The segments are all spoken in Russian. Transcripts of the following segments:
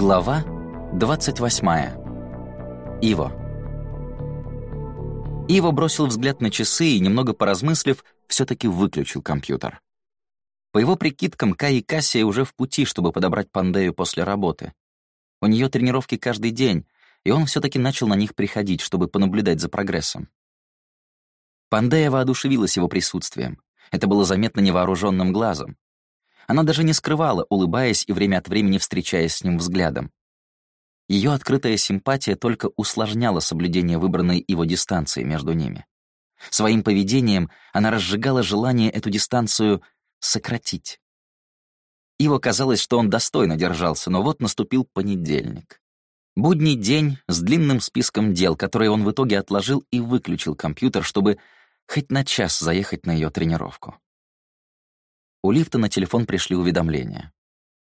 Глава 28. Иво. Иво бросил взгляд на часы и, немного поразмыслив, все-таки выключил компьютер. По его прикидкам, Кай и Кассия уже в пути, чтобы подобрать Пандею после работы. У нее тренировки каждый день, и он все-таки начал на них приходить, чтобы понаблюдать за прогрессом. Пандея воодушевилась его присутствием. Это было заметно невооруженным глазом. Она даже не скрывала, улыбаясь и время от времени встречаясь с ним взглядом. Ее открытая симпатия только усложняла соблюдение выбранной его дистанции между ними. Своим поведением она разжигала желание эту дистанцию сократить. Иво казалось, что он достойно держался, но вот наступил понедельник. Будний день с длинным списком дел, которые он в итоге отложил и выключил компьютер, чтобы хоть на час заехать на ее тренировку. У лифта на телефон пришли уведомления.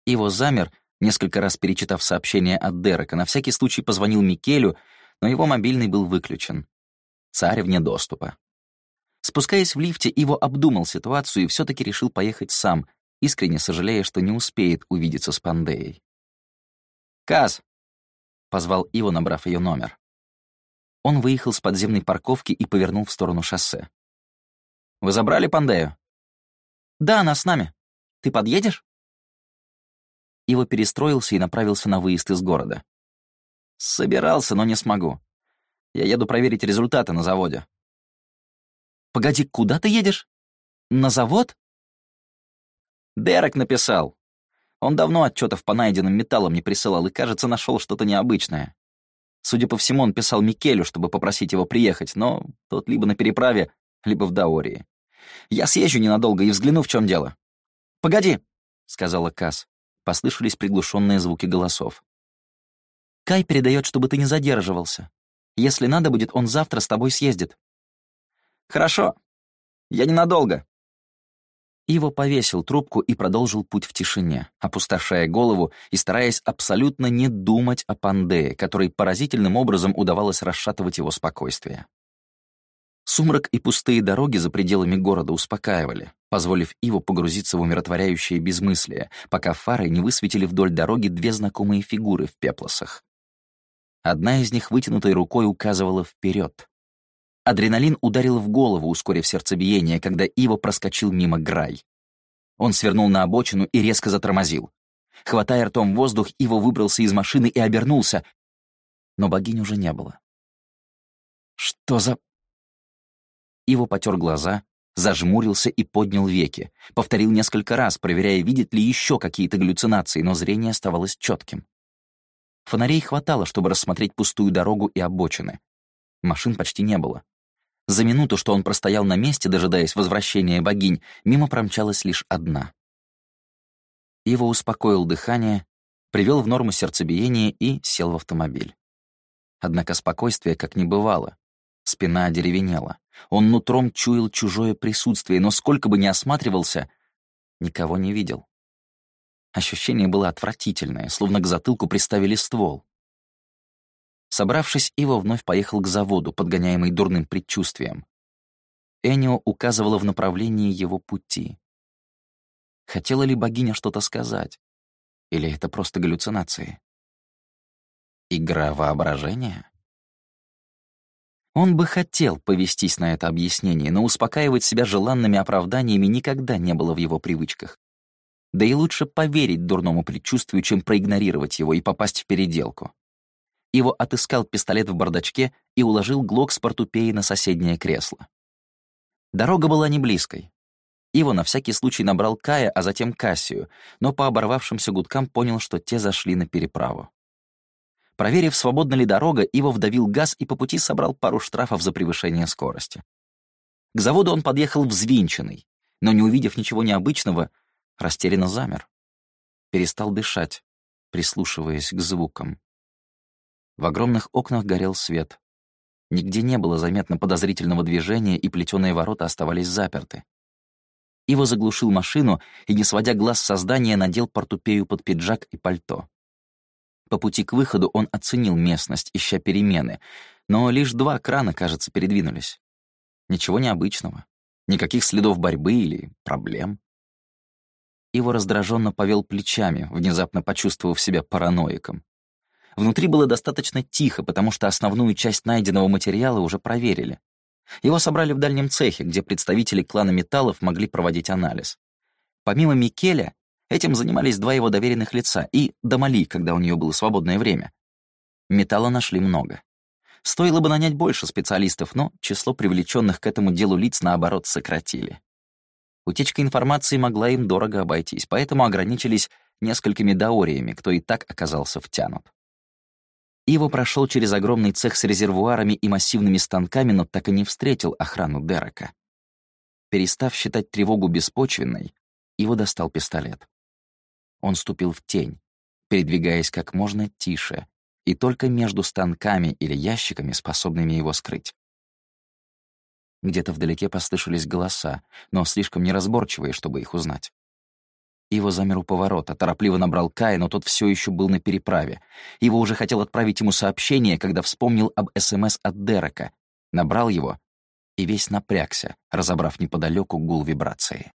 Его замер, несколько раз перечитав сообщение от Дерека, на всякий случай позвонил Микелю, но его мобильный был выключен. Царь вне доступа. Спускаясь в лифте, Иво обдумал ситуацию и все таки решил поехать сам, искренне сожалея, что не успеет увидеться с Пандеей. «Каз!» — позвал Иво, набрав ее номер. Он выехал с подземной парковки и повернул в сторону шоссе. «Вы забрали Пандею?» «Да, она с нами. Ты подъедешь?» Ива перестроился и направился на выезд из города. «Собирался, но не смогу. Я еду проверить результаты на заводе». «Погоди, куда ты едешь? На завод?» Дерек написал. Он давно отчетов по найденным металлам не присылал и, кажется, нашел что-то необычное. Судя по всему, он писал Микелю, чтобы попросить его приехать, но тот либо на переправе, либо в Даории. Я съезжу ненадолго и взгляну, в чем дело». «Погоди», — сказала Касс. Послышались приглушенные звуки голосов. «Кай передает, чтобы ты не задерживался. Если надо будет, он завтра с тобой съездит». «Хорошо. Я ненадолго». Иво повесил трубку и продолжил путь в тишине, опустошая голову и стараясь абсолютно не думать о Пандее, которой поразительным образом удавалось расшатывать его спокойствие. Сумрак и пустые дороги за пределами города успокаивали, позволив Иву погрузиться в умиротворяющее безмыслие, пока фары не высветили вдоль дороги две знакомые фигуры в пеплосах. Одна из них вытянутой рукой указывала вперед. Адреналин ударил в голову, ускорив сердцебиение, когда Ива проскочил мимо Грай. Он свернул на обочину и резко затормозил. Хватая ртом воздух, Ива выбрался из машины и обернулся, но богинь уже не было. «Что за...» Иво потер глаза, зажмурился и поднял веки. Повторил несколько раз, проверяя, видит ли еще какие-то галлюцинации, но зрение оставалось четким. Фонарей хватало, чтобы рассмотреть пустую дорогу и обочины. Машин почти не было. За минуту, что он простоял на месте, дожидаясь возвращения богинь, мимо промчалась лишь одна. Его успокоил дыхание, привел в норму сердцебиение и сел в автомобиль. Однако спокойствия как не бывало. Спина одеревенела. Он нутром чуял чужое присутствие, но сколько бы ни осматривался, никого не видел. Ощущение было отвратительное, словно к затылку приставили ствол. Собравшись, Ива вновь поехал к заводу, подгоняемый дурным предчувствием. Энио указывала в направлении его пути. Хотела ли богиня что-то сказать? Или это просто галлюцинации? Игра воображения? Он бы хотел повестись на это объяснение, но успокаивать себя желанными оправданиями никогда не было в его привычках. Да и лучше поверить дурному предчувствию, чем проигнорировать его и попасть в переделку. Его отыскал пистолет в бардачке и уложил глок с портупеей на соседнее кресло. Дорога была не близкой. Иво на всякий случай набрал Кая, а затем Кассию, но по оборвавшимся гудкам понял, что те зашли на переправу. Проверив, свободна ли дорога, Иво вдавил газ и по пути собрал пару штрафов за превышение скорости. К заводу он подъехал взвинченный, но, не увидев ничего необычного, растерянно замер. Перестал дышать, прислушиваясь к звукам. В огромных окнах горел свет. Нигде не было заметно подозрительного движения, и плетеные ворота оставались заперты. Иво заглушил машину и, не сводя глаз со здания, надел портупею под пиджак и пальто. По пути к выходу он оценил местность, ища перемены, но лишь два крана, кажется, передвинулись. Ничего необычного. Никаких следов борьбы или проблем. Иво раздраженно повел плечами, внезапно почувствовав себя параноиком. Внутри было достаточно тихо, потому что основную часть найденного материала уже проверили. Его собрали в дальнем цехе, где представители клана металлов могли проводить анализ. Помимо Микеля, этим занимались два его доверенных лица и Дамали, когда у нее было свободное время. Металла нашли много. Стоило бы нанять больше специалистов, но число привлеченных к этому делу лиц, наоборот, сократили. Утечка информации могла им дорого обойтись, поэтому ограничились несколькими даориями, кто и так оказался втянут. Иво прошел через огромный цех с резервуарами и массивными станками, но так и не встретил охрану Дерека. Перестав считать тревогу беспочвенной, Иво достал пистолет. Он ступил в тень, передвигаясь как можно тише, и только между станками или ящиками, способными его скрыть. Где-то вдалеке послышались голоса, но слишком неразборчивые, чтобы их узнать. Его замер у поворота, торопливо набрал Кая, но тот все еще был на переправе. Его уже хотел отправить ему сообщение, когда вспомнил об СМС от Дерека. Набрал его и весь напрягся, разобрав неподалеку гул вибрации.